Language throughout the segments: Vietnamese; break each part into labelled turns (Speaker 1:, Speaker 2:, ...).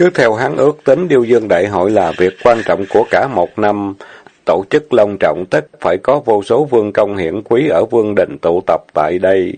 Speaker 1: Cứ theo hắn ước tính điêu dương đại hội là việc quan trọng của cả một năm. Tổ chức long trọng tất phải có vô số vương công hiển quý ở vương đình tụ tập tại đây.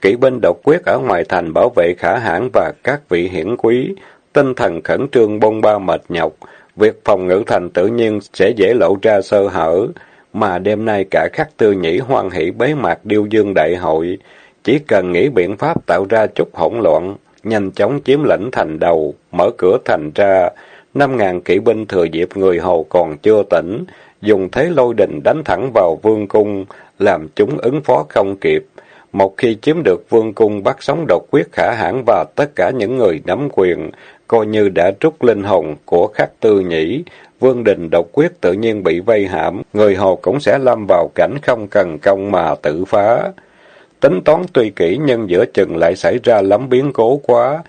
Speaker 1: Kỵ binh độc quyết ở ngoài thành bảo vệ khả hãn và các vị hiển quý. Tinh thần khẩn trương bông ba mệt nhọc. Việc phòng ngự thành tự nhiên sẽ dễ lộ ra sơ hở. Mà đêm nay cả khắc tư nhĩ hoan hỷ bế mạc điêu dương đại hội. Chỉ cần nghĩ biện pháp tạo ra chút hỗn loạn, nhanh chóng chiếm lĩnh thành đầu, mở cửa thành ra. Năm ngàn kỵ binh thừa dịp người hầu còn chưa tỉnh, dùng thế lôi đình đánh thẳng vào vương cung, làm chúng ứng phó không kịp. Một khi chiếm được vương cung bắt sống độc quyết khả hãn và tất cả những người nắm quyền, coi như đã trút linh hồn của khắc tư nhĩ, vương đình độc quyết tự nhiên bị vây hãm, người hầu cũng sẽ lâm vào cảnh không cần công mà tự phá. Tính toán tuy kỹ nhưng giữa chừng lại xảy ra lắm biến cố quá.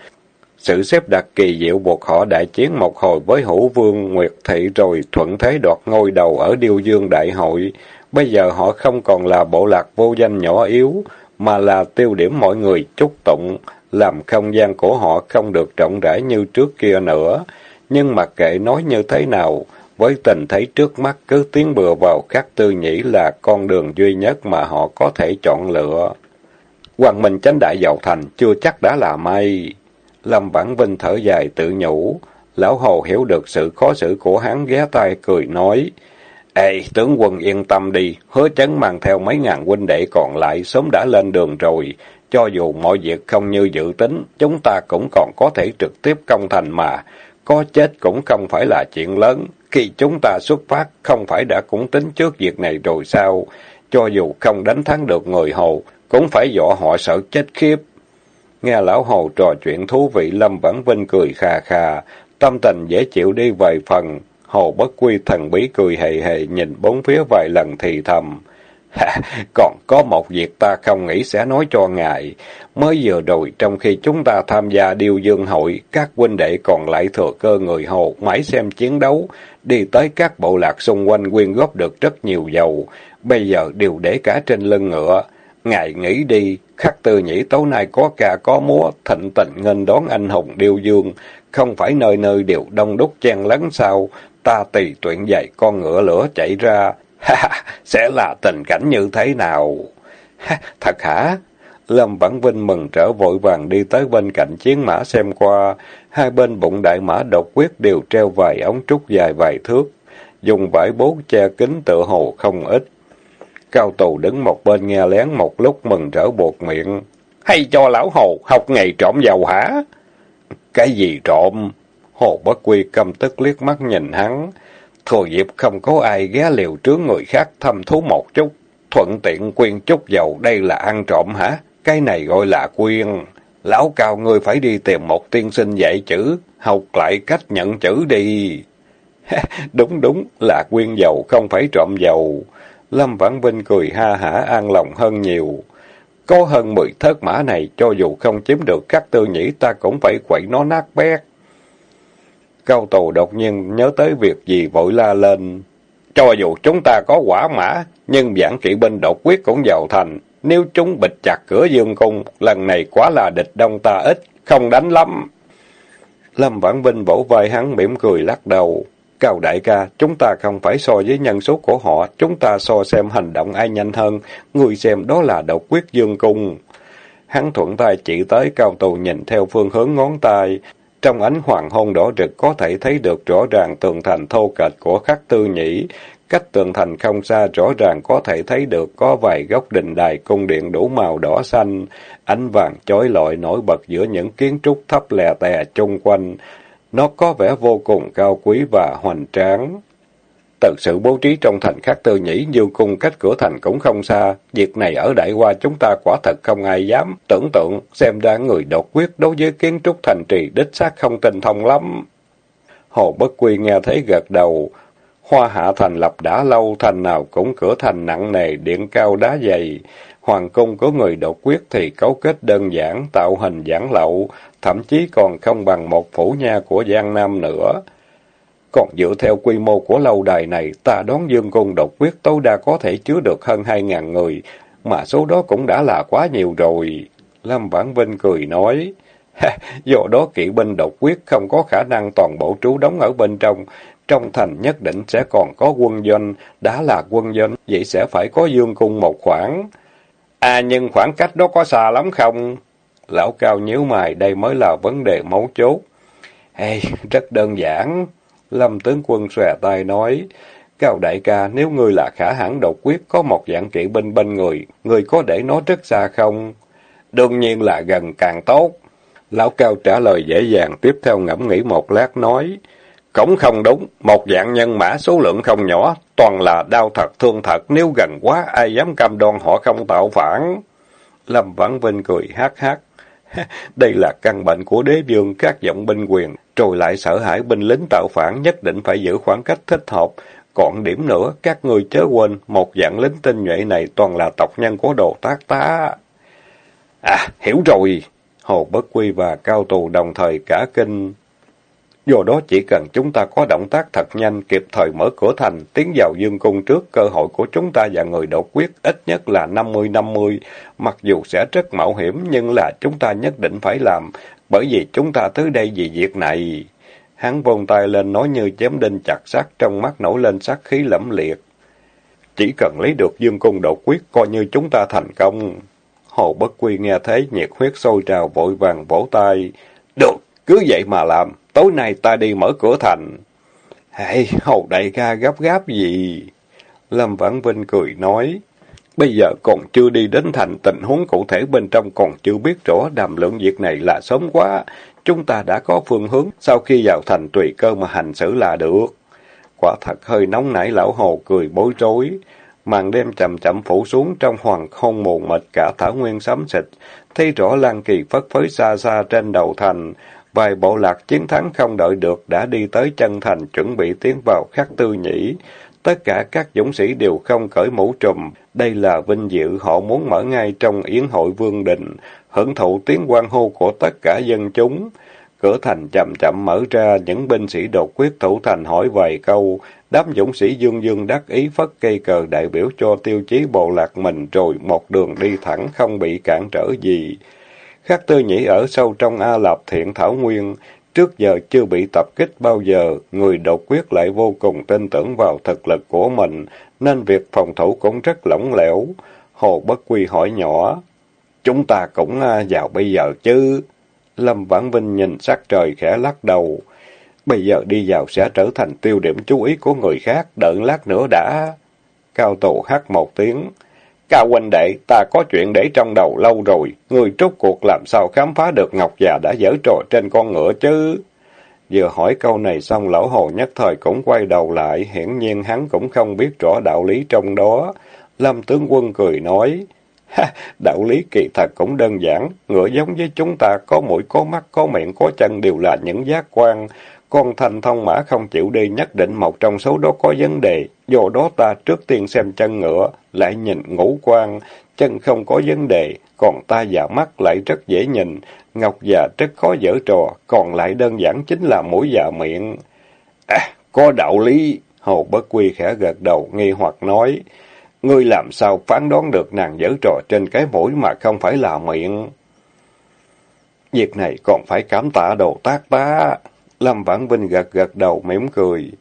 Speaker 1: Sự xếp đặt kỳ diệu buộc họ đại chiến một hồi với hữu vương Nguyệt Thị rồi thuận thế đoạt ngôi đầu ở Điêu Dương Đại hội. Bây giờ họ không còn là bộ lạc vô danh nhỏ yếu, mà là tiêu điểm mọi người chúc tụng, làm không gian của họ không được rộng rãi như trước kia nữa. Nhưng mặc kệ nói như thế nào, với tình thấy trước mắt cứ tiến bừa vào khắc tư nhĩ là con đường duy nhất mà họ có thể chọn lựa. Hoàng Minh chánh đại vào thành, chưa chắc đã là may. Lâm Vãn Vinh thở dài tự nhủ. Lão Hồ hiểu được sự khó xử của hắn ghé tay cười nói. Ê, tướng quân yên tâm đi, hứa chấn mang theo mấy ngàn huynh đệ còn lại sớm đã lên đường rồi. Cho dù mọi việc không như dự tính, chúng ta cũng còn có thể trực tiếp công thành mà. Có chết cũng không phải là chuyện lớn. Khi chúng ta xuất phát, không phải đã cũng tính trước việc này rồi sao? Cho dù không đánh thắng được người Hồ, cũng phải dọa họ sợ chết khiếp. Nghe lão hồ trò chuyện thú vị, Lâm Vãn Vinh cười khà khà, tâm tình dễ chịu đi vài phần. Hồ bất quy thần bí cười hề hề nhìn bốn phía vài lần thì thầm. Còn có một việc ta không nghĩ sẽ nói cho ngài. Mới vừa rồi, trong khi chúng ta tham gia điêu dương hội, các huynh đệ còn lại thừa cơ người Hồ mãi xem chiến đấu, đi tới các bộ lạc xung quanh quyên góp được rất nhiều dầu. Bây giờ đều để cả trên lưng ngựa. Ngài nghĩ đi, khắc tư nhĩ tối nay có ca có múa, thịnh tình nghênh đón anh hùng điêu dương, không phải nơi nơi đều đông đúc chen lấn sao, ta tùy tuyển dạy con ngựa lửa chạy ra, ha sẽ là tình cảnh như thế nào? Ha, thật hả? Lâm Vãn Vinh mừng trở vội vàng đi tới bên cạnh chiến mã xem qua, hai bên bụng đại mã độc quyết đều treo vài ống trúc dài vài thước, dùng vải bố che kính tựa hồ không ít. Cao tù đứng một bên nghe lén một lúc mừng rỡ buộc miệng. Hay cho lão hồ học ngày trộm dầu hả? Cái gì trộm? Hồ bất quy căm tức liếc mắt nhìn hắn. Thừa dịp không có ai ghé liều trướng người khác thăm thú một chút. Thuận tiện quyên chút dầu đây là ăn trộm hả? Cái này gọi là quyên. Lão cao ngươi phải đi tìm một tiên sinh dạy chữ, học lại cách nhận chữ đi. đúng đúng là quyên dầu không phải trộm dầu. Lâm Vãn Vinh cười ha hả an lòng hơn nhiều. Có hơn mười thớt mã này, cho dù không chiếm được các tư nhĩ ta cũng phải quậy nó nát bét. Cao tù đột nhiên nhớ tới việc gì vội la lên. Cho dù chúng ta có quả mã, nhưng giảng kỵ binh đột quyết cũng vào thành. Nếu chúng bịch chặt cửa dương cung, lần này quá là địch đông ta ít, không đánh lắm. Lâm Vãn Vinh vỗ vai hắn mỉm cười lắc đầu. Cao đại ca, chúng ta không phải so với nhân số của họ, chúng ta so xem hành động ai nhanh hơn, người xem đó là độc quyết dương cung. Hắn thuận tay chỉ tới cao tù nhìn theo phương hướng ngón tay. Trong ánh hoàng hôn đỏ rực có thể thấy được rõ ràng tường thành thô kệch của khắc tư nhĩ. Cách tường thành không xa rõ ràng có thể thấy được có vài góc đình đài cung điện đủ màu đỏ xanh. Ánh vàng chói lọi nổi bật giữa những kiến trúc thấp lè tè chung quanh. Nó có vẻ vô cùng cao quý và hoành tráng. Thật sự bố trí trong thành khác tư nhĩ như cung cách cửa thành cũng không xa. Việc này ở Đại Hoa chúng ta quả thật không ai dám. Tưởng tượng xem ra người đột quyết đối với kiến trúc thành trì đích xác không tinh thông lắm. Hồ Bất Quy nghe thấy gật đầu. Hoa hạ thành lập đã lâu, thành nào cũng cửa thành nặng nề, điện cao đá dày. Hoàng cung có người độc quyết thì cấu kết đơn giản, tạo hình giản lậu, thậm chí còn không bằng một phủ nha của Giang Nam nữa. Còn dựa theo quy mô của lâu đài này, ta đón dương cung độc quyết tối đa có thể chứa được hơn hai ngàn người, mà số đó cũng đã là quá nhiều rồi. Lâm Vãn Vinh cười nói, Do đó kỵ binh độc quyết không có khả năng toàn bộ trú đóng ở bên trong. Trong thành nhất định sẽ còn có quân doanh, đã là quân doanh, vậy sẽ phải có dương cung một khoảng. À nhưng khoảng cách đó có xa lắm không? Lão Cao nhíu mày, đây mới là vấn đề mấu chốt. hay rất đơn giản. Lâm tướng quân xòe tay nói, Cao đại ca, nếu ngươi là khả hãn độc quyết, có một dạng kỵ binh bên người, ngươi có để nó rất xa không? Đương nhiên là gần càng tốt. Lão Cao trả lời dễ dàng, tiếp theo ngẫm nghĩ một lát nói, cũng không đúng, một dạng nhân mã số lượng không nhỏ, toàn là đau thật thương thật, nếu gần quá ai dám cam đoan họ không tạo phản. Lâm Vãn Vinh cười hát hát. Đây là căn bệnh của đế vương các giọng binh quyền, rồi lại sợ hãi binh lính tạo phản nhất định phải giữ khoảng cách thích hợp. Còn điểm nữa, các người chớ quên, một dạng lính tinh nhuệ này toàn là tộc nhân của đồ tác tá. À, hiểu rồi. Hồ Bất Quy và Cao Tù đồng thời cả kinh. Do đó chỉ cần chúng ta có động tác thật nhanh, kịp thời mở cửa thành, tiến vào dương cung trước, cơ hội của chúng ta và người đột quyết ít nhất là 50-50. Mặc dù sẽ rất mạo hiểm, nhưng là chúng ta nhất định phải làm, bởi vì chúng ta tới đây vì việc này. Hắn vông tay lên nói như chém đinh chặt sắt, trong mắt nổi lên sát khí lẫm liệt. Chỉ cần lấy được dương cung đột quyết, coi như chúng ta thành công. Hồ Bất Quy nghe thấy nhiệt huyết sôi trào vội vàng vỗ tay. Được, cứ vậy mà làm, tối nay ta đi mở cửa thành. Hãy, hầu Đại ca gấp gáp gì? Lâm Vãn Vinh cười nói. Bây giờ còn chưa đi đến thành tình huống cụ thể bên trong còn chưa biết rõ đàm lượng việc này là sớm quá. Chúng ta đã có phương hướng, sau khi vào thành tùy cơ mà hành xử là được. Quả thật hơi nóng nảy lão hồ cười bối rối. Màn đêm chậm chậm phủ xuống trong hoàng không mù mịt cả thảo nguyên sấm xịt. Thấy rõ Lan Kỳ phất phới xa xa trên đầu thành. Vài bộ lạc chiến thắng không đợi được đã đi tới chân thành chuẩn bị tiến vào khắc tư nhĩ. Tất cả các dũng sĩ đều không cởi mũ trùm. Đây là vinh dự họ muốn mở ngay trong yến hội vương đình, hưởng thụ tiếng quan hô của tất cả dân chúng. Cửa thành chậm chậm mở ra, những binh sĩ đột quyết thủ thành hỏi vài câu. Đám dũng sĩ dương dương đắc ý phất cây cờ đại biểu cho tiêu chí bộ lạc mình rồi một đường đi thẳng không bị cản trở gì. Khắc tư nhĩ ở sâu trong A Lạp Thiện Thảo Nguyên, trước giờ chưa bị tập kích bao giờ, người đột quyết lại vô cùng tin tưởng vào thực lực của mình, nên việc phòng thủ cũng rất lỏng lẻo. Hồ Bất Quy hỏi nhỏ, chúng ta cũng à, vào bây giờ chứ? Lâm Vãn Vinh nhìn sắc trời khẽ lắc đầu. Bây giờ đi vào sẽ trở thành tiêu điểm chú ý của người khác, đợi lát nữa đã. Cao tù hát một tiếng. Cao huynh đệ, ta có chuyện để trong đầu lâu rồi. Người trút cuộc làm sao khám phá được Ngọc già đã dở trò trên con ngựa chứ? Vừa hỏi câu này xong lão hồ nhất thời cũng quay đầu lại, hiển nhiên hắn cũng không biết rõ đạo lý trong đó. Lâm tướng quân cười nói, ha, đạo lý kỳ thật cũng đơn giản, ngựa giống với chúng ta, có mũi, có mắt, có miệng, có chân đều là những giác quan. Con thanh thông mã không chịu đi nhất định một trong số đó có vấn đề, do đó ta trước tiên xem chân ngựa, lại nhìn ngũ quan, chân không có vấn đề, còn ta và mắt lại rất dễ nhìn, ngọc già rất khó dở trò, còn lại đơn giản chính là mũi già miệng. À, có đạo lý, Hồ Bất Quy khẽ gật đầu, nghi hoặc nói, ngươi làm sao phán đoán được nàng dở trò trên cái mũi mà không phải là miệng? Việc này còn phải cảm tạ đồ tác ta. Lâm Vãn Vinh gật gật đầu mỉm cười.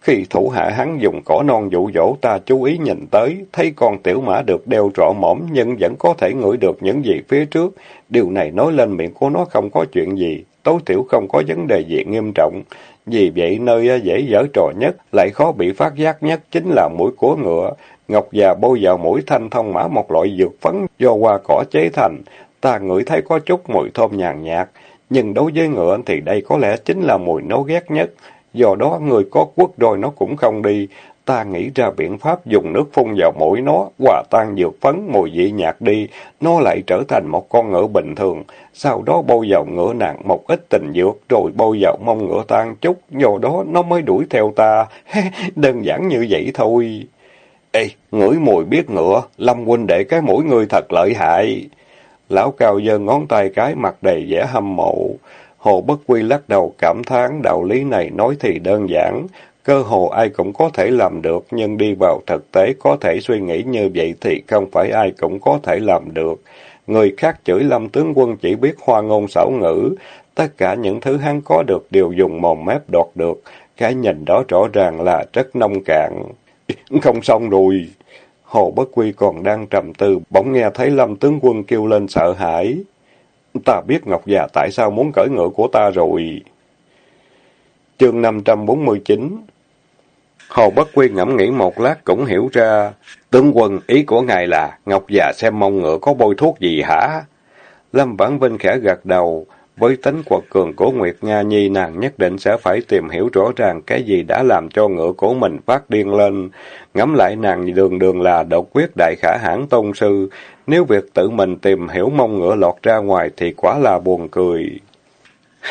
Speaker 1: Khi thủ hạ hắn dùng cỏ non dụ dỗ ta chú ý nhìn tới, thấy con tiểu mã được đeo rõ mõm nhưng vẫn có thể ngửi được những gì phía trước. Điều này nói lên miệng của nó không có chuyện gì, tối thiểu không có vấn đề gì nghiêm trọng. Vì vậy nơi ờ, dễ dở trò nhất, lại khó bị phát giác nhất chính là mũi của ngựa. Ngọc già bôi vào mũi thanh thông mã một loại dược phấn do hoa cỏ chế thành. Ta ngửi thấy có chút mùi thơm nhàn nhạt, nhưng đối với ngựa thì đây có lẽ chính là mùi nó ghét nhất. Do đó người có quốc rồi nó cũng không đi. Ta nghĩ ra biện pháp dùng nước phun vào mũi nó, hòa tan dược phấn, mùi vị nhạt đi, nó lại trở thành một con ngựa bình thường. Sau đó bôi vào ngựa nặng một ít tình dược, rồi bôi vào mông ngựa tan chút, do đó nó mới đuổi theo ta. Đơn giản như vậy thôi. Ê, ngửi mùi biết ngựa, Lâm huynh để cái mũi người thật lợi hại. Lão cao giơ ngón tay cái mặt đầy vẻ hâm mộ. Hồ Bất Quy lắc đầu cảm thán đạo lý này nói thì đơn giản. Cơ hồ ai cũng có thể làm được, nhưng đi vào thực tế có thể suy nghĩ như vậy thì không phải ai cũng có thể làm được. Người khác chửi Lâm tướng quân chỉ biết hoa ngôn xảo ngữ, tất cả những thứ hắn có được đều dùng mồm mép đoạt được, cái nhìn đó rõ ràng là rất nông cạn. Không xong rồi. Hồ Bất Quy còn đang trầm tư, bỗng nghe thấy Lâm tướng quân kêu lên sợ hãi. Ta biết Ngọc già tại sao muốn cởi ngựa của ta rồi. Chương 549 Hồ Bất Quy ngẫm nghĩ một lát cũng hiểu ra. Tướng quân, ý của ngài là, Ngọc già xem mông ngựa có bôi thuốc gì hả? Lâm Vãn Vinh khẽ gật đầu. Với tính quật cường của Nguyệt nha Nhi nàng nhất định sẽ phải tìm hiểu rõ ràng cái gì đã làm cho ngựa của mình phát điên lên. Ngắm lại nàng đường đường là độc quyết đại khả hãn tôn sư. Nếu việc tự mình tìm hiểu mong ngựa lọt ra ngoài thì quá là buồn cười.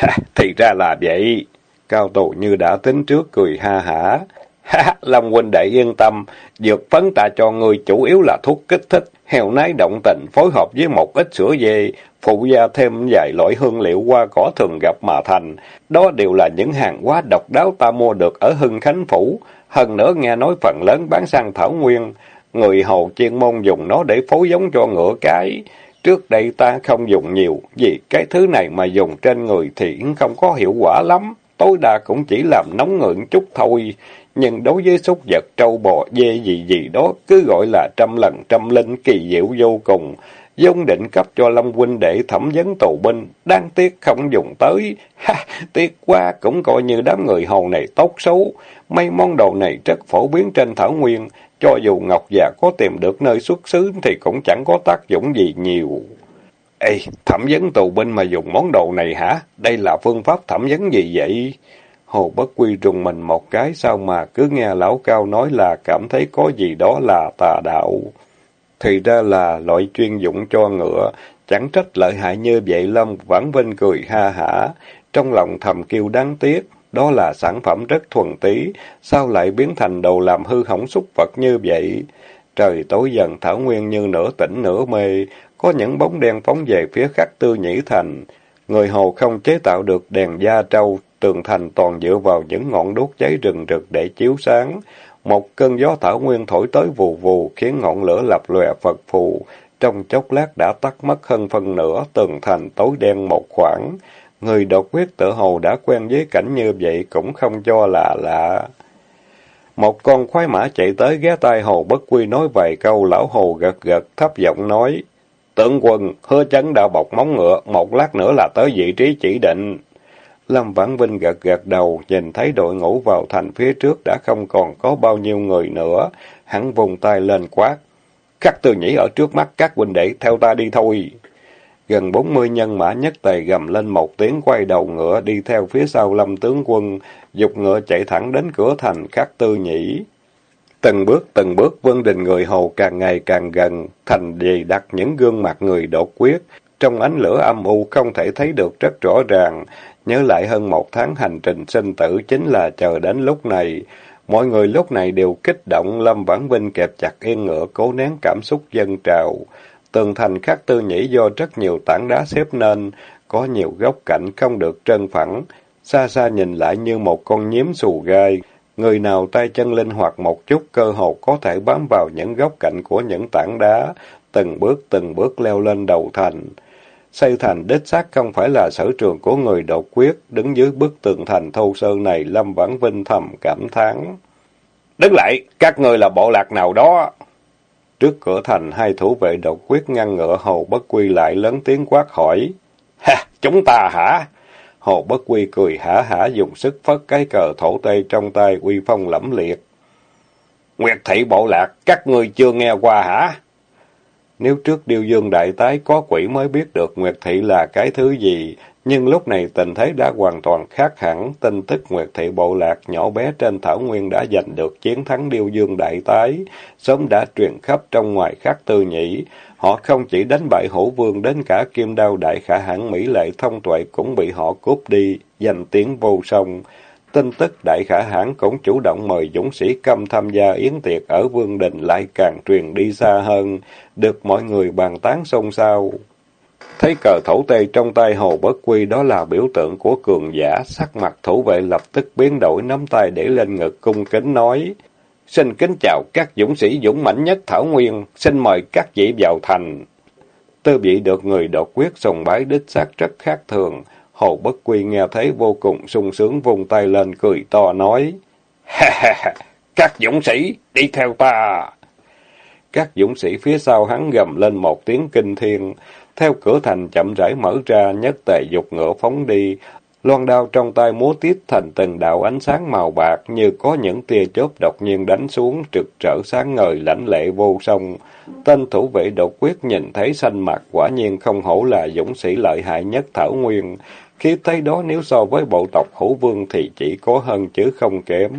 Speaker 1: thì ra là vậy. Cao tổ như đã tính trước cười ha hả. Ha, Long huynh đệ yên tâm, dược phấn ta cho người chủ yếu là thuốc kích thích, heo nái động tình phối hợp với một ít sữa dê, phụ gia thêm vài loại hương liệu qua cỏ thường gặp mà thành. Đó đều là những hàng hóa độc đáo ta mua được ở Hưng Khánh Phủ, hơn nữa nghe nói phần lớn bán sang Thảo Nguyên. Người hồ chuyên môn dùng nó để phối giống cho ngựa cái. Trước đây ta không dùng nhiều, vì cái thứ này mà dùng trên người thì không có hiệu quả lắm. Tối đa cũng chỉ làm nóng ngượng chút thôi nhưng đối với súc vật trâu bò dê gì gì đó cứ gọi là trăm lần trăm linh kỳ diệu vô cùng. Dung định cấp cho Lâm huynh để thẩm vấn tù binh, đáng tiếc không dùng tới. Ha, tiếc quá, cũng coi như đám người hầu này tốt xấu. Mấy món đồ này rất phổ biến trên thảo nguyên, cho dù Ngọc già có tìm được nơi xuất xứ thì cũng chẳng có tác dụng gì nhiều. Ê, thẩm vấn tù binh mà dùng món đồ này hả? Đây là phương pháp thẩm vấn gì vậy? Hồ Bất Quy rùng mình một cái sao mà cứ nghe lão cao nói là cảm thấy có gì đó là tà đạo. Thì ra là loại chuyên dụng cho ngựa, chẳng trách lợi hại như vậy Lâm Vãn Vinh cười ha hả, trong lòng thầm kêu đáng tiếc, đó là sản phẩm rất thuần tí, sao lại biến thành đồ làm hư hỏng xúc vật như vậy? Trời tối dần Thảo Nguyên như nửa tỉnh nửa mê, có những bóng đen phóng về phía khắc tư nhĩ thành. Người Hồ không chế tạo được đèn da trâu, tường thành toàn dựa vào những ngọn đốt cháy rừng rực để chiếu sáng. Một cơn gió thảo nguyên thổi tới vù vù, khiến ngọn lửa lập lòe phật phù. Trong chốc lát đã tắt mất hơn phân nửa, tường thành tối đen một khoảng. Người đột quyết tự hồ đã quen với cảnh như vậy cũng không cho là lạ. Một con khoái mã chạy tới ghé tai hồ bất quy nói vài câu, lão hồ gật gật, thấp giọng nói. Tướng quân, hứa chấn đã bọc móng ngựa, một lát nữa là tới vị trí chỉ định. Lâm Vãn Vinh gật gật đầu, nhìn thấy đội ngũ vào thành phía trước đã không còn có bao nhiêu người nữa. Hắn vùng tay lên quát. Khắc tư nhĩ ở trước mắt các huynh đệ, theo ta đi thôi. Gần bốn mươi nhân mã nhất tề gầm lên một tiếng quay đầu ngựa đi theo phía sau lâm tướng quân, dục ngựa chạy thẳng đến cửa thành khắc tư nhĩ. Từng bước từng bước vân đình người hầu càng ngày càng gần, thành dày đặt những gương mặt người đột quyết. Trong ánh lửa âm u không thể thấy được rất rõ ràng, Nhớ lại hơn một tháng hành trình sinh tử chính là chờ đến lúc này. Mọi người lúc này đều kích động, Lâm Vãn Vinh kẹp chặt yên ngựa, cố nén cảm xúc dân trào. Tường thành khắc tư nhĩ do rất nhiều tảng đá xếp nên, có nhiều góc cạnh không được trơn phẳng. Xa xa nhìn lại như một con nhím xù gai. Người nào tay chân linh hoạt một chút cơ hồ có thể bám vào những góc cạnh của những tảng đá, từng bước từng bước leo lên đầu thành. Xây thành đích xác không phải là sở trường của người độc quyết, đứng dưới bức tường thành thô sơ này, Lâm Vãn Vinh thầm cảm thán. Đứng lại, các người là bộ lạc nào đó? Trước cửa thành, hai thủ vệ độc quyết ngăn ngựa Hồ Bất Quy lại lớn tiếng quát hỏi. Ha, chúng ta hả? Hồ Bất Quy cười hả hả dùng sức phất cái cờ thổ tê trong tay uy phong lẫm liệt. Nguyệt thị bộ lạc, các người chưa nghe qua hả? Nếu trước Điêu Dương Đại Tái có quỷ mới biết được Nguyệt Thị là cái thứ gì, nhưng lúc này tình thế đã hoàn toàn khác hẳn, tin tức Nguyệt Thị Bộ Lạc nhỏ bé trên Thảo Nguyên đã giành được chiến thắng Điêu Dương Đại Tái, sớm đã truyền khắp trong ngoài khắc tư nhĩ. Họ không chỉ đánh bại hổ vương đến cả kim đao đại khả hãn Mỹ lệ thông tuệ cũng bị họ cướp đi, giành tiếng vô song. Tin tức đại khả hãn cũng chủ động mời dũng sĩ câm tham gia yến tiệc ở Vương Đình lại càng truyền đi xa hơn, được mọi người bàn tán xôn xao. Thấy cờ thổ tê trong tay Hồ Bất Quy đó là biểu tượng của cường giả, sắc mặt thủ vệ lập tức biến đổi nắm tay để lên ngực cung kính nói. Xin kính chào các dũng sĩ dũng mãnh nhất Thảo Nguyên, xin mời các vị vào thành. Tư vị được người đột quyết sùng bái đích xác rất khác thường. Hồ Bất Quy nghe thấy vô cùng sung sướng vùng tay lên cười to nói. Ha ha ha, các dũng sĩ, đi theo ta. Các dũng sĩ phía sau hắn gầm lên một tiếng kinh thiên. Theo cửa thành chậm rãi mở ra, nhất tề dục ngựa phóng đi. Loan đao trong tay múa tiết thành từng đạo ánh sáng màu bạc như có những tia chớp đột nhiên đánh xuống trực trở sáng ngời lãnh lệ vô song. Tên thủ vệ đột quyết nhìn thấy xanh mặt quả nhiên không hổ là dũng sĩ lợi hại nhất Thảo Nguyên. Khi thấy đó nếu so với bộ tộc hữu vương thì chỉ có hơn chứ không kém.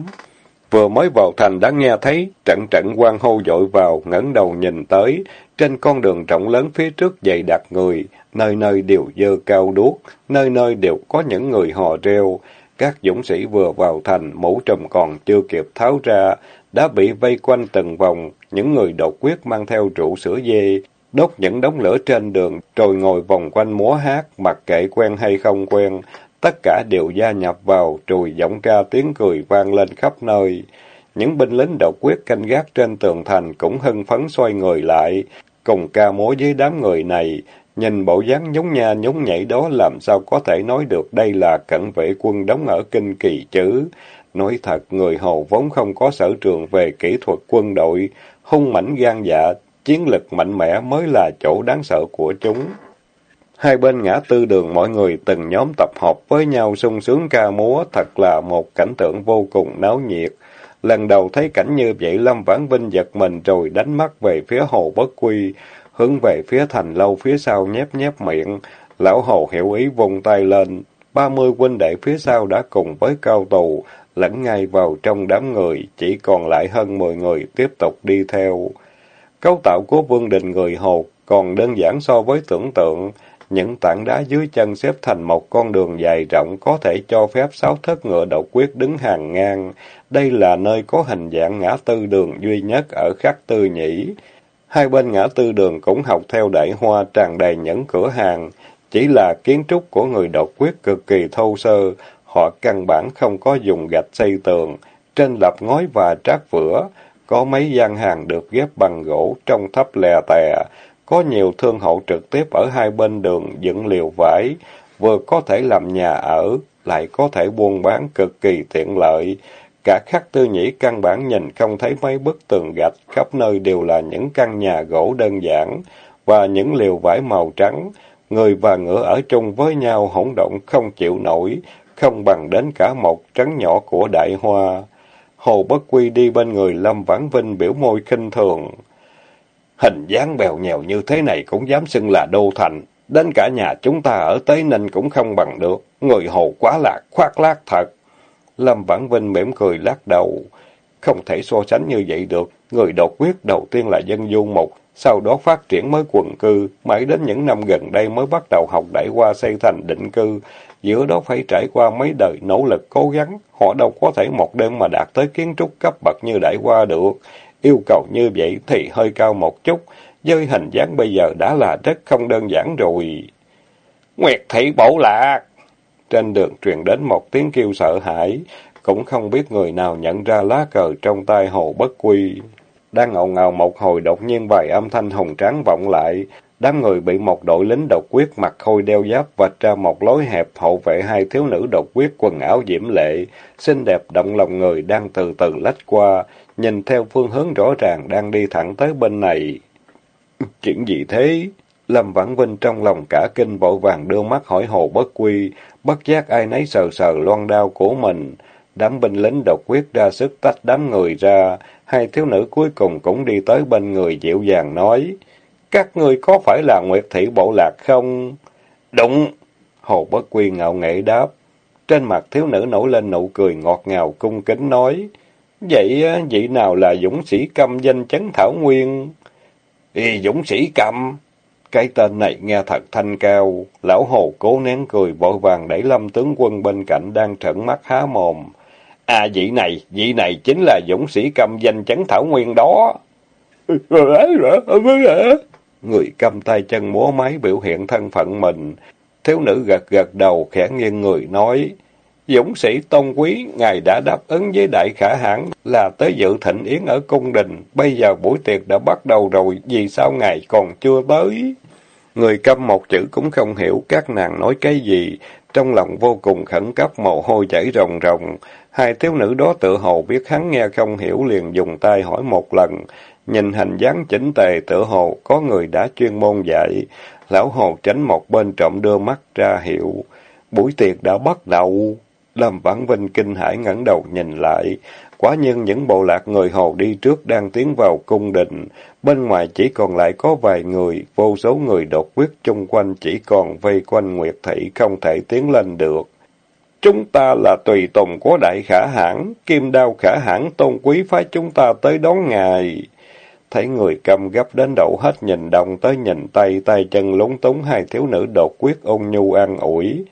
Speaker 1: Vừa mới vào thành đã nghe thấy trận trận quan hô dội vào, ngẩng đầu nhìn tới, trên con đường rộng lớn phía trước dày đặc người, nơi nơi đều dơ cao đuốc, nơi nơi đều có những người hò reo. Các dũng sĩ vừa vào thành, mũ trùm còn chưa kịp tháo ra, đã bị vây quanh từng vòng, những người độc quyết mang theo rượu sữa dê, đốt những đống lửa trên đường, rồi ngồi vòng quanh múa hát, mặc kệ quen hay không quen, tất cả đều gia nhập vào, trùi giọng ca tiếng cười vang lên khắp nơi. Những binh lính độc quyết canh gác trên tường thành cũng hưng phấn xoay người lại, cùng ca múa với đám người này, nhìn bộ dáng nhúng nha nhúng nhảy đó làm sao có thể nói được đây là cận vệ quân đóng ở kinh kỳ chứ. Nói thật, người Hồ vốn không có sở trường về kỹ thuật quân đội, hung mãnh gan dạ, chiến lực mạnh mẽ mới là chỗ đáng sợ của chúng. Hai bên ngã tư đường mọi người từng nhóm tập hợp với nhau sung sướng ca múa, thật là một cảnh tượng vô cùng náo nhiệt. Lần đầu thấy cảnh như vậy Lâm Vãn Vinh giật mình rồi đánh mắt về phía hồ bất quy, hướng về phía thành lâu phía sau nhép nhép miệng. Lão hồ hiểu ý vùng tay lên, ba mươi huynh đệ phía sau đã cùng với cao tù, lẫn ngay vào trong đám người, chỉ còn lại hơn mười người tiếp tục đi theo. Cấu tạo của vương đình người Hồ còn đơn giản so với tưởng tượng, những tảng đá dưới chân xếp thành một con đường dài rộng có thể cho phép sáu thất ngựa độc quyết đứng hàng ngang. Đây là nơi có hình dạng ngã tư đường duy nhất ở khắc tư nhĩ. Hai bên ngã tư đường cũng học theo đại hoa tràn đầy những cửa hàng. Chỉ là kiến trúc của người độc quyết cực kỳ thô sơ, họ căn bản không có dùng gạch xây tường. Trên lập ngói và trát vữa, có mấy gian hàng được ghép bằng gỗ trông thấp lè tè, có nhiều thương hậu trực tiếp ở hai bên đường dựng liều vải, vừa có thể làm nhà ở, lại có thể buôn bán cực kỳ tiện lợi. Cả khắc tư nhĩ căn bản nhìn không thấy mấy bức tường gạch, khắp nơi đều là những căn nhà gỗ đơn giản, và những liều vải màu trắng. Người và ngựa ở chung với nhau hỗn động không chịu nổi, không bằng đến cả một trấn nhỏ của đại hoa. Hồ Bất Quy đi bên người Lâm Vãn Vinh biểu môi khinh thường. Hình dáng bèo nhèo như thế này cũng dám xưng là đô thành. Đến cả nhà chúng ta ở Tế Ninh cũng không bằng được. Người hồ quá là khoác lác thật. Lâm Vãn Vinh mỉm cười lắc đầu. Không thể so sánh như vậy được. Người đột quyết đầu tiên là dân du mục, sau đó phát triển mới quần cư, mãi đến những năm gần đây mới bắt đầu học đại qua xây thành định cư. Giữa đó phải trải qua mấy đời nỗ lực cố gắng, họ đâu có thể một đêm mà đạt tới kiến trúc cấp bậc như đại qua được. Yêu cầu như vậy thì hơi cao một chút, với hình dáng bây giờ đã là rất không đơn giản rồi. Nguyệt thị bổ lạc! Trên đường truyền đến một tiếng kêu sợ hãi, cũng không biết người nào nhận ra lá cờ trong tay hồ bất quy. Đang ngầu ngào một hồi đột nhiên vài âm thanh hồng trắng vọng lại, đám người bị một đội lính độc quyết mặc khôi đeo giáp vạch ra một lối hẹp hậu vệ hai thiếu nữ độc quyết quần áo diễm lệ, xinh đẹp động lòng người đang từ từ lách qua, nhìn theo phương hướng rõ ràng đang đi thẳng tới bên này. Chuyện gì thế? Lâm Vãn Vinh trong lòng cả kinh vội vàng đưa mắt hỏi hồ bất quy, bất giác ai nấy sờ sờ loan đao của mình. Đám binh lính độc quyết ra sức tách đám người ra, hai thiếu nữ cuối cùng cũng đi tới bên người dịu dàng nói, Các ngươi có phải là Nguyệt Thị Bộ Lạc không? Đúng! Hồ Bất Quy ngạo nghệ đáp. Trên mặt thiếu nữ nổi lên nụ cười ngọt ngào cung kính nói, Vậy ờ, vị nào là dũng sĩ câm danh chấn thảo nguyên? Ý, dũng sĩ câm! Cái tên này nghe thật thanh cao. Lão Hồ cố nén cười vội vàng đẩy lâm tướng quân bên cạnh đang trợn mắt há mồm. À vị này, vị này chính là dũng sĩ cầm danh chấn thảo nguyên đó. Người cầm tay chân múa máy biểu hiện thân phận mình. Thiếu nữ gật gật đầu khẽ nghiêng người nói. Dũng sĩ Tôn Quý, ngài đã đáp ứng với đại khả hãn là tới dự thịnh yến ở cung đình. Bây giờ buổi tiệc đã bắt đầu rồi, vì sao ngài còn chưa tới? Người câm một chữ cũng không hiểu các nàng nói cái gì, trong lòng vô cùng khẩn cấp mồ hôi chảy ròng ròng. Hai thiếu nữ đó tự hồ biết hắn nghe không hiểu liền dùng tay hỏi một lần, nhìn hình dáng chỉnh tề tự hồ có người đã chuyên môn dạy. Lão hồ tránh một bên trộm đưa mắt ra hiệu. Buổi tiệc đã bắt đầu. Lâm Vãn Vinh kinh hãi ngẩng đầu nhìn lại. Quả nhiên những bộ lạc người Hồ đi trước đang tiến vào cung đình. Bên ngoài chỉ còn lại có vài người, vô số người đột quyết chung quanh chỉ còn vây quanh Nguyệt Thị không thể tiến lên được. Chúng ta là tùy tùng của đại khả hãn, kim đao khả hãn tôn quý phái chúng ta tới đón ngài. Thấy người cầm gấp đến đậu hết nhìn đồng tới nhìn tay, tay chân lúng túng hai thiếu nữ đột quyết ôn nhu an ủi.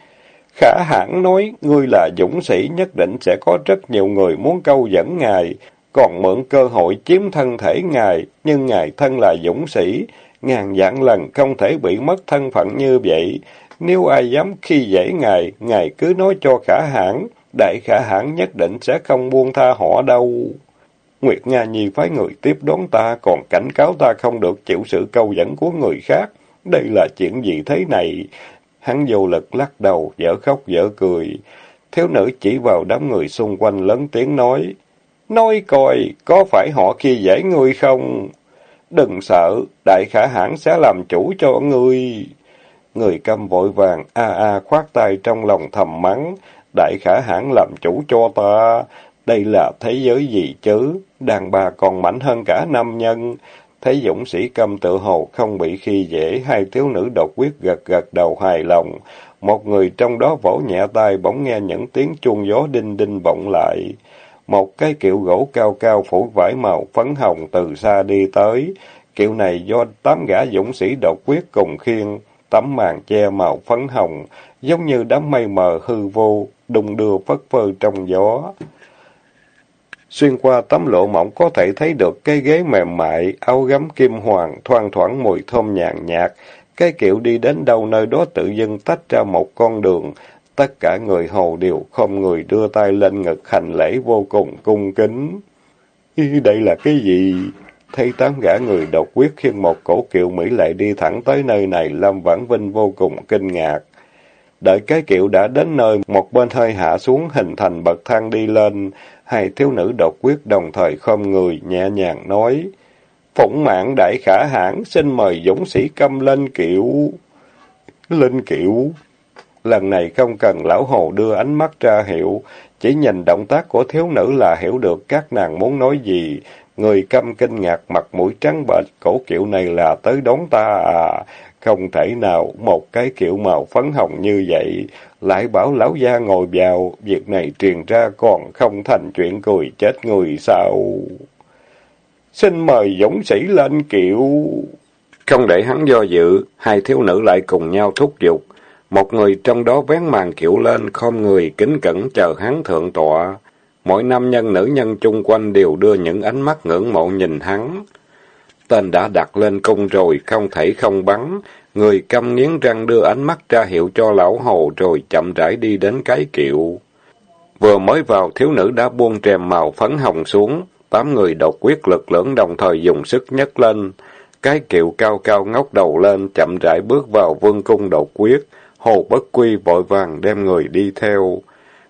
Speaker 1: Khả hãn nói, ngươi là dũng sĩ nhất định sẽ có rất nhiều người muốn câu dẫn ngài, còn mượn cơ hội chiếm thân thể ngài, nhưng ngài thân là dũng sĩ, ngàn vạn lần không thể bị mất thân phận như vậy. Nếu ai dám khi dễ ngài, ngài cứ nói cho khả hãn, đại khả hãn nhất định sẽ không buông tha họ đâu. Nguyệt Nga Nhi phái người tiếp đón ta, còn cảnh cáo ta không được chịu sự câu dẫn của người khác. Đây là chuyện gì thế này? Hắn vô lực lắc đầu, dở khóc dở cười. Thiếu nữ chỉ vào đám người xung quanh lớn tiếng nói. Nói coi, có phải họ khi dễ ngươi không? Đừng sợ, đại khả hãn sẽ làm chủ cho ngươi. Người câm vội vàng, a a khoát tay trong lòng thầm mắng. Đại khả hãn làm chủ cho ta. Đây là thế giới gì chứ? Đàn bà còn mạnh hơn cả nam nhân. Thấy dũng sĩ câm tự hồ không bị khi dễ, hai thiếu nữ độc quyết gật gật đầu hài lòng. Một người trong đó vỗ nhẹ tay bỗng nghe những tiếng chuông gió đinh đinh vọng lại. Một cái kiệu gỗ cao cao phủ vải màu phấn hồng từ xa đi tới. Kiệu này do tám gã dũng sĩ độc quyết cùng khiên, tấm màn che màu phấn hồng, giống như đám mây mờ hư vô, đung đưa phất phơ trong gió. Xuyên qua tấm lộ mỏng có thể thấy được cái ghế mềm mại, áo gấm kim hoàng, thoang thoảng mùi thơm nhàn nhạt. Cái kiểu đi đến đâu nơi đó tự dưng tách ra một con đường. Tất cả người hầu đều không người đưa tay lên ngực hành lễ vô cùng cung kính. Đây là cái gì? Thấy tám gã người độc quyết khiêng một cổ kiệu Mỹ lại đi thẳng tới nơi này, Lâm Vãn Vinh vô cùng kinh ngạc. Đợi cái kiệu đã đến nơi, một bên hơi hạ xuống hình thành bậc thang đi lên, hai thiếu nữ độc quyết đồng thời không người, nhẹ nhàng nói. Phụng mạng đại khả hãn xin mời dũng sĩ câm lên kiệu. Lên kiệu. Lần này không cần lão hồ đưa ánh mắt ra hiệu, chỉ nhìn động tác của thiếu nữ là hiểu được các nàng muốn nói gì. Người câm kinh ngạc mặt mũi trắng bệch, cổ kiệu này là tới đón ta à. Không thể nào, một cái kiệu màu phấn hồng như vậy, lại bảo lão gia ngồi vào, việc này truyền ra còn không thành chuyện cười chết người sao. Xin mời dũng sĩ lên kiệu. Không để hắn do dự, hai thiếu nữ lại cùng nhau thúc giục. Một người trong đó vén màn kiệu lên, không người kính cẩn chờ hắn thượng tọa. Mỗi nam nhân nữ nhân chung quanh đều đưa những ánh mắt ngưỡng mộ nhìn hắn. Tên đã đặt lên cung rồi, không thể không bắn. Người câm nghiến răng đưa ánh mắt ra hiệu cho lão hồ rồi chậm rãi đi đến cái kiệu. Vừa mới vào, thiếu nữ đã buông rèm màu phấn hồng xuống. Tám người độc quyết lực lưỡng đồng thời dùng sức nhấc lên. Cái kiệu cao cao ngóc đầu lên, chậm rãi bước vào vương cung độc quyết. Hồ Bất Quy vội vàng đem người đi theo.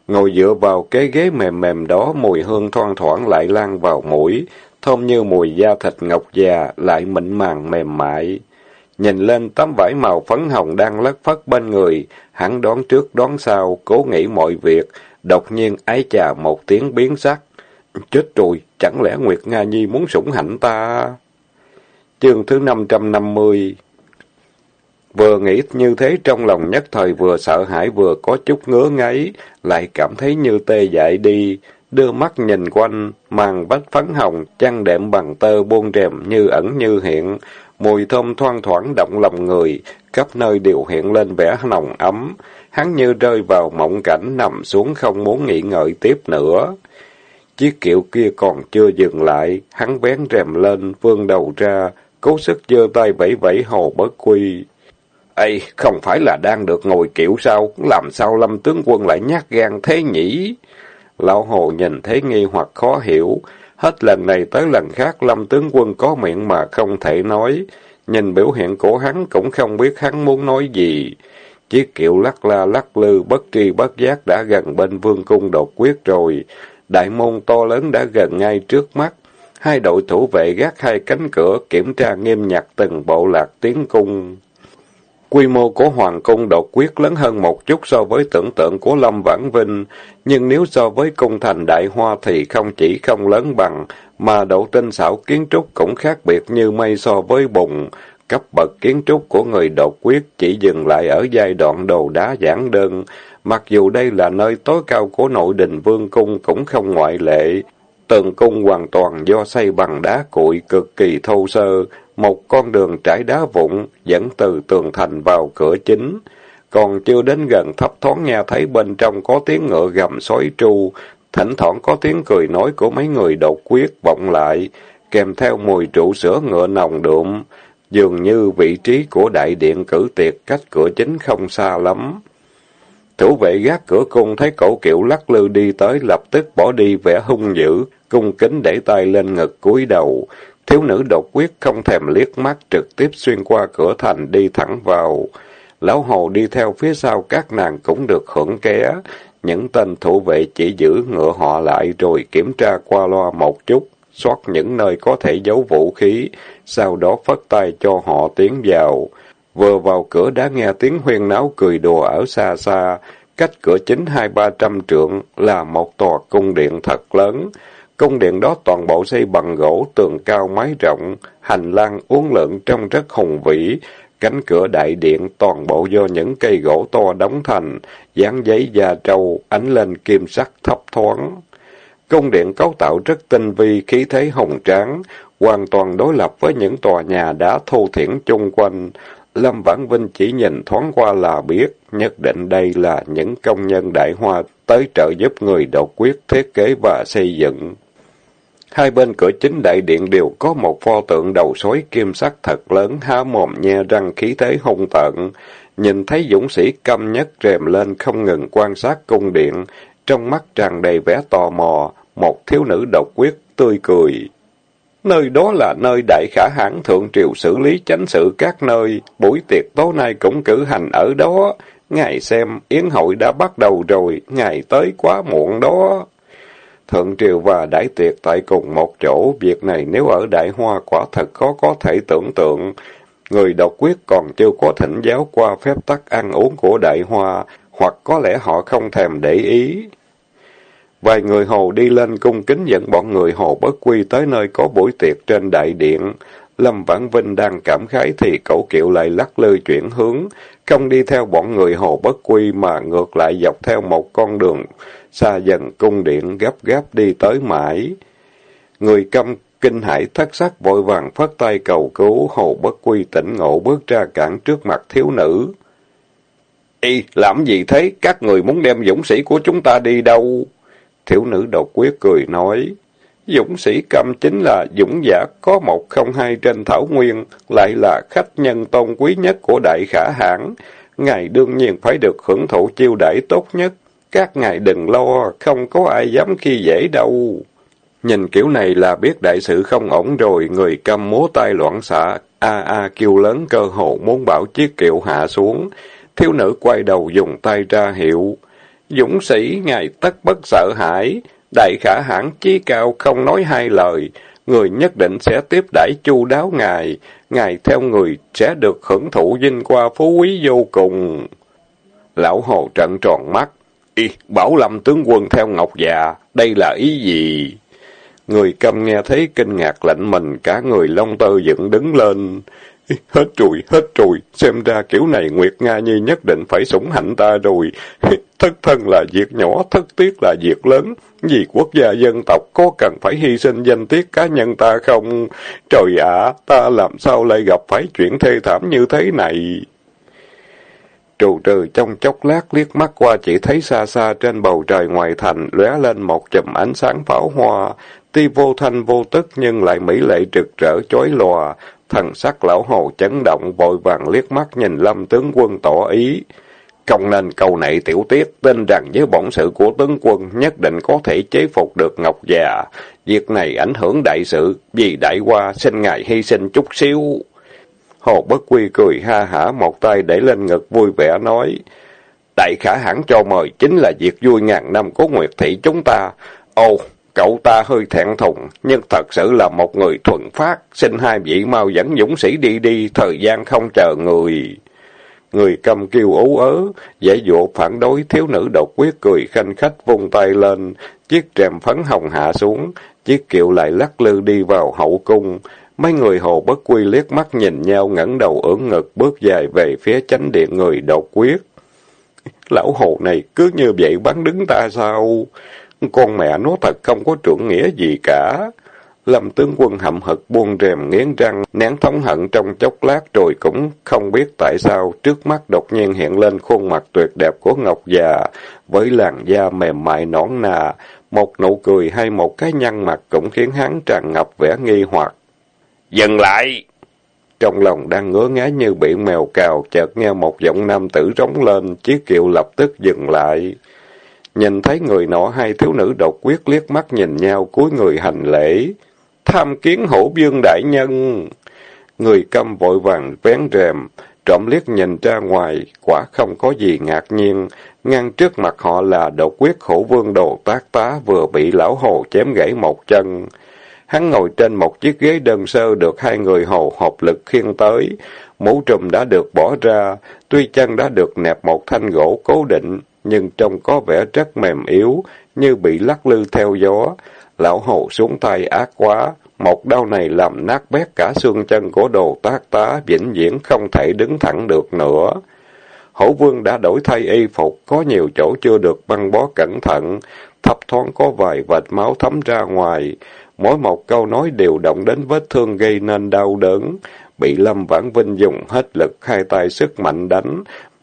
Speaker 1: Ngồi dựa vào cái ghế mềm mềm đó, mùi hương thoang thoảng lại lan vào mũi, thơm như mùi da thịt ngọc già, lại mịn màng mềm mại. Nhìn lên tấm vải màu phấn hồng đang lất phất bên người, hắn đón trước đón sau, cố nghĩ mọi việc, đột nhiên ái chà một tiếng biến sắc. Chết rồi, chẳng lẽ Nguyệt Nga Nhi muốn sủng hạnh ta? Chương thứ 550 Vừa nghĩ như thế trong lòng nhất thời vừa sợ hãi vừa có chút ngứa ngáy, lại cảm thấy như tê dại đi, đưa mắt nhìn quanh, màn vách phấn hồng, chăn đệm bằng tơ buông rèm như ẩn như hiện, mùi thơm thoang thoảng động lòng người, khắp nơi đều hiện lên vẻ nồng ấm, hắn như rơi vào mộng cảnh nằm xuống không muốn nghĩ ngợi tiếp nữa. Chiếc kiệu kia còn chưa dừng lại, hắn vén rèm lên, vươn đầu ra, cố sức giơ tay vẫy vẫy hồ bất quy. Ê, không phải là đang được ngồi kiệu sao? Làm sao lâm tướng quân lại nhát gan thế nhỉ? Lão Hồ nhìn thấy nghi hoặc khó hiểu. Hết lần này tới lần khác lâm tướng quân có miệng mà không thể nói. nhìn biểu hiện của hắn cũng không biết hắn muốn nói gì. Chiếc kiệu lắc la lắc lư bất tri bất giác đã gần bên vương cung đột quyết rồi. Đại môn to lớn đã gần ngay trước mắt. Hai đội thủ vệ gác hai cánh cửa kiểm tra nghiêm nhặt từng bộ lạc tiến cung. Quy mô của Hoàng cung đột quyết lớn hơn một chút so với tưởng tượng của Lâm Vãn Vinh, nhưng nếu so với cung thành Đại Hoa thì không chỉ không lớn bằng, mà độ tinh xảo kiến trúc cũng khác biệt như mây so với bùng. Cấp bậc kiến trúc của người đột quyết chỉ dừng lại ở giai đoạn đồ đá giản đơn, mặc dù đây là nơi tối cao của nội đình vương cung cũng không ngoại lệ. Tường cung hoàn toàn do xây bằng đá cuội cực kỳ thô sơ, một con đường trải đá vụn dẫn từ tường thành vào cửa chính. Còn chưa đến gần thấp thoáng nghe thấy bên trong có tiếng ngựa gầm sói tru, thỉnh thoảng có tiếng cười nói của mấy người đột quyết vọng lại, kèm theo mùi rượu sữa ngựa nồng đượm. Dường như vị trí của đại điện cử tiệc cách cửa chính không xa lắm. Thủ vệ gác cửa cung thấy cổ kiệu lắc lư đi tới lập tức bỏ đi vẻ hung dữ, cung kính để tay lên ngực cúi đầu. Thiếu nữ đột quyết không thèm liếc mắt trực tiếp xuyên qua cửa thành đi thẳng vào. Lão Hồ đi theo phía sau các nàng cũng được hưởng ké. Những tên thủ vệ chỉ giữ ngựa họ lại rồi kiểm tra qua loa một chút, xót những nơi có thể giấu vũ khí, sau đó phất tay cho họ tiến vào. Vừa vào cửa đã nghe tiếng huyên náo cười đùa ở xa xa, cách cửa chính hai ba trăm trượng là một tòa cung điện thật lớn. Cung điện đó toàn bộ xây bằng gỗ, tường cao mái rộng, hành lang uốn lượn trông rất hùng vĩ, cánh cửa đại điện toàn bộ do những cây gỗ to đóng thành, dán giấy da trâu, ánh lên kim sắc thấp thoáng. Cung điện cấu tạo rất tinh vi, khí thế hồng tráng, hoàn toàn đối lập với những tòa nhà đá thô thiển chung quanh. Lâm Vãn Vinh chỉ nhìn thoáng qua là biết, nhất định đây là những công nhân đại hoa tới trợ giúp người độc quyết thiết kế và xây dựng. Hai bên cửa chính đại điện đều có một pho tượng đầu sói kim sắc thật lớn, há mồm nhe răng khí thế hung tận Nhìn thấy dũng sĩ căm nhất rèm lên không ngừng quan sát cung điện, trong mắt tràn đầy vẻ tò mò, một thiếu nữ độc quyết tươi cười. Nơi đó là nơi đại khả hãn thượng triều xử lý chánh sự các nơi, buổi tiệc tối nay cũng cử hành ở đó. Ngài xem, yến hội đã bắt đầu rồi, ngài tới quá muộn đó. Thượng triều và đại tiệc tại cùng một chỗ, việc này nếu ở Đại Hoa quả thật khó có thể tưởng tượng. Người độc quyết còn chưa có thỉnh giáo qua phép tắc ăn uống của Đại Hoa, hoặc có lẽ họ không thèm để ý. Vài người hồ đi lên cung kính dẫn bọn người hồ bất quy tới nơi có buổi tiệc trên đại điện. Lâm Vãn Vinh đang cảm khái thì cậu kiệu lại lắc lư chuyển hướng, không đi theo bọn người hồ bất quy mà ngược lại dọc theo một con đường xa dần cung điện gấp gáp đi tới mãi. Người câm kinh hải thất sắc vội vàng phất tay cầu cứu, hồ bất quy tỉnh ngộ bước ra cản trước mặt thiếu nữ. Y, làm gì thế? Các người muốn đem dũng sĩ của chúng ta đi đâu? Thiếu nữ đột quyết cười nói. Dũng sĩ câm chính là dũng giả có một không hai trên thảo nguyên, lại là khách nhân tôn quý nhất của đại khả hãn. Ngài đương nhiên phải được hưởng thụ chiêu đãi tốt nhất. Các ngài đừng lo, không có ai dám khi dễ đâu. Nhìn kiểu này là biết đại sự không ổn rồi, người câm múa tay loạn xạ, a a kêu lớn cơ hồ muốn bảo chiếc kiệu hạ xuống. Thiếu nữ quay đầu dùng tay ra hiệu. Dũng sĩ, ngài tất bất sợ hãi, đại khả hãn chí cao không nói hai lời, người nhất định sẽ tiếp đãi chu đáo ngài, ngài theo người sẽ được hưởng thụ vinh qua phú quý vô cùng. Lão hồ trận tròn mắt, Y, bảo lâm tướng quân theo ngọc già, đây là ý gì? Người cầm nghe thấy kinh ngạc lạnh mình, cả người lông tơ dựng đứng lên. Hết rồi, hết rồi, xem ra kiểu này Nguyệt Nga Nhi nhất định phải sủng hạnh ta rồi. Thất thân là việc nhỏ, thất tiết là việc lớn. Vì quốc gia dân tộc có cần phải hy sinh danh tiết cá nhân ta không? Trời ạ, ta làm sao lại gặp phải chuyện thê thảm như thế này? Trù trừ trong chốc lát liếc mắt qua chỉ thấy xa xa trên bầu trời ngoài thành lóe lên một chùm ánh sáng pháo hoa, tuy vô thanh vô tức nhưng lại mỹ lệ trực rỡ chói lòa, thần sắc lão hồ chấn động vội vàng liếc mắt nhìn lâm tướng quân tỏ ý. Không nên câu nệ tiểu tiết, tin rằng với bổn sự của tướng quân nhất định có thể chế phục được Ngọc già. Việc này ảnh hưởng đại sự, vì đại qua xin ngài hy sinh chút xíu. Hồ Bất Quy cười ha hả một tay để lên ngực vui vẻ nói. Đại khả hãn cho mời chính là việc vui ngàn năm của Nguyệt Thị chúng ta. Ồ, cậu ta hơi thẹn thùng, nhưng thật sự là một người thuần phát. Xin hai vị mau dẫn dũng sĩ đi đi, thời gian không chờ người. Người cầm kêu ú ớ, dễ dụ phản đối thiếu nữ độc quyết cười khanh khách vung tay lên, chiếc rèm phấn hồng hạ xuống, chiếc kiệu lại lắc lư đi vào hậu cung. Mấy người hồ bất quy liếc mắt nhìn nhau ngẩng đầu ưỡn ngực bước dài về phía chánh điện người độc quyết. Lão hồ này cứ như vậy bắn đứng ta sao? Con mẹ nó thật không có trưởng nghĩa gì cả. Lâm tướng quân hậm hực buông rèm nghiến răng, nén thống hận trong chốc lát rồi cũng không biết tại sao trước mắt đột nhiên hiện lên khuôn mặt tuyệt đẹp của Ngọc già, với làn da mềm mại nõn nà, một nụ cười hay một cái nhăn mặt cũng khiến hắn tràn ngập vẻ nghi hoặc. Dừng lại! Trong lòng đang ngứa ngáy như bị mèo cào, chợt nghe một giọng nam tử rống lên, chiếc kiệu lập tức dừng lại. Nhìn thấy người nọ hai thiếu nữ độc quyết liếc mắt nhìn nhau cúi người hành lễ. Tham kiến hổ dương đại nhân! Người câm vội vàng vén rèm, trộm liếc nhìn ra ngoài, quả không có gì ngạc nhiên. Ngăn trước mặt họ là độc quyết hổ vương đồ tác tá vừa bị lão hồ chém gãy một chân. Hắn ngồi trên một chiếc ghế đơn sơ được hai người hồ hợp lực khiêng tới. Mũ trùm đã được bỏ ra, tuy chân đã được nẹp một thanh gỗ cố định, nhưng trông có vẻ rất mềm yếu, như bị lắc lư theo gió. Lão hồ xuống tay ác quá, một đau này làm nát bét cả xương chân của đồ tác tá, vĩnh viễn không thể đứng thẳng được nữa. Hổ vương đã đổi thay y phục, có nhiều chỗ chưa được băng bó cẩn thận, thấp thoáng có vài vệt máu thấm ra ngoài. Mỗi một câu nói đều động đến vết thương gây nên đau đớn. Bị Lâm Vãn Vinh dùng hết lực hai tay sức mạnh đánh.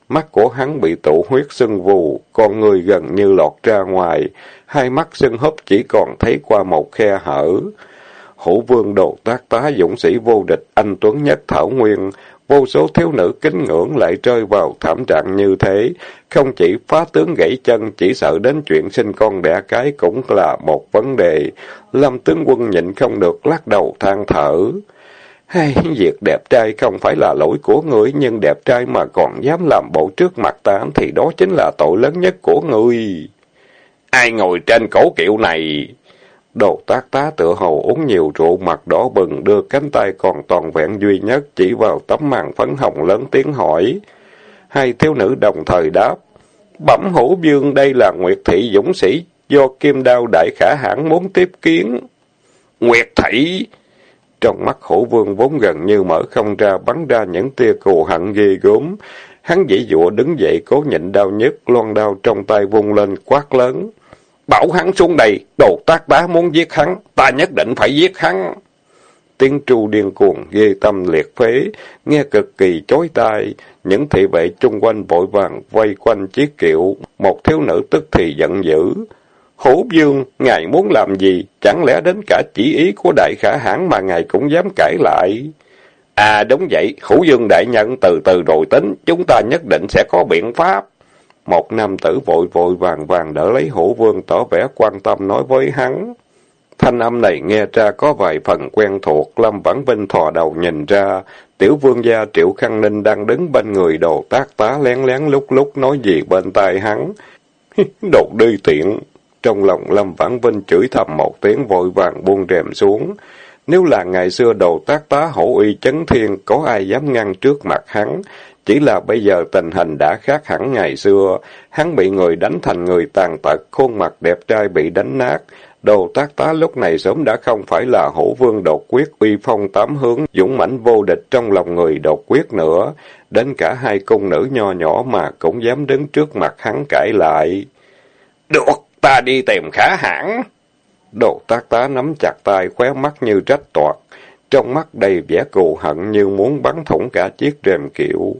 Speaker 1: Mắt của hắn bị tụ huyết sưng vù, con người gần như lọt ra ngoài. Hai mắt sưng húp chỉ còn thấy qua một khe hở. Hữu vương đồ tác tá dũng sĩ vô địch anh Tuấn Nhất Thảo Nguyên, vô số thiếu nữ kính ngưỡng lại rơi vào thảm trạng như thế. Không chỉ phá tướng gãy chân, chỉ sợ đến chuyện sinh con đẻ cái cũng là một vấn đề. Lâm tướng quân nhịn không được lắc đầu than thở. Hay, việc đẹp trai không phải là lỗi của người, nhưng đẹp trai mà còn dám làm bộ trước mặt ta thì đó chính là tội lớn nhất của người. Ai ngồi trên cổ kiệu này? Đồ tác tá tựa hồ uống nhiều rượu mặt đỏ bừng đưa cánh tay còn toàn vẹn duy nhất chỉ vào tấm màn phấn hồng lớn tiếng hỏi. Hai thiếu nữ đồng thời đáp. Bẩm hữu dương đây là Nguyệt Thị Dũng Sĩ do Kim Đao Đại Khả hãn muốn tiếp kiến. Nguyệt Thị! Trong mắt hổ vương vốn gần như mở không ra bắn ra những tia cù hận ghê gốm Hắn dĩ dụa đứng dậy cố nhịn đau nhất, loan đau trong tay vung lên quát lớn. Bảo hắn xuống đây, đồ tác bá muốn giết hắn, ta nhất định phải giết hắn. Tiếng tru điên cuồng, ghê tâm liệt phế, nghe cực kỳ chói tai. Những thị vệ chung quanh vội vàng vây quanh chiếc kiệu, một thiếu nữ tức thì giận dữ. Hổ dương, ngài muốn làm gì? Chẳng lẽ đến cả chỉ ý của đại khả hãn mà ngài cũng dám cãi lại? À đúng vậy, hữu dương đại nhân từ từ rồi tính, chúng ta nhất định sẽ có biện pháp. Một nam tử vội vội vàng vàng đỡ lấy hổ vương tỏ vẻ quan tâm nói với hắn. Thanh âm này nghe ra có vài phần quen thuộc, Lâm Vãn Vinh thò đầu nhìn ra, tiểu vương gia Triệu Khăn Ninh đang đứng bên người đồ tác tá lén lén lúc lúc nói gì bên tai hắn. đột đi tiện! Trong lòng Lâm Vãn Vinh chửi thầm một tiếng vội vàng buông rèm xuống. Nếu là ngày xưa đầu tác tá hổ uy chấn thiên, có ai dám ngăn trước mặt hắn, chỉ là bây giờ tình hình đã khác hẳn ngày xưa, hắn bị người đánh thành người tàn tật, khuôn mặt đẹp trai bị đánh nát. Đầu tác tá lúc này sớm đã không phải là hổ vương đột quyết uy phong tám hướng, dũng mãnh vô địch trong lòng người đột quyết nữa. Đến cả hai cung nữ nho nhỏ mà cũng dám đứng trước mặt hắn cãi lại. Được, ta đi tìm khả hãn. Đồ tác tá nắm chặt tay, khóe mắt như trách toạt. Trong mắt đầy vẻ cù hận như muốn bắn thủng cả chiếc rèm kiệu.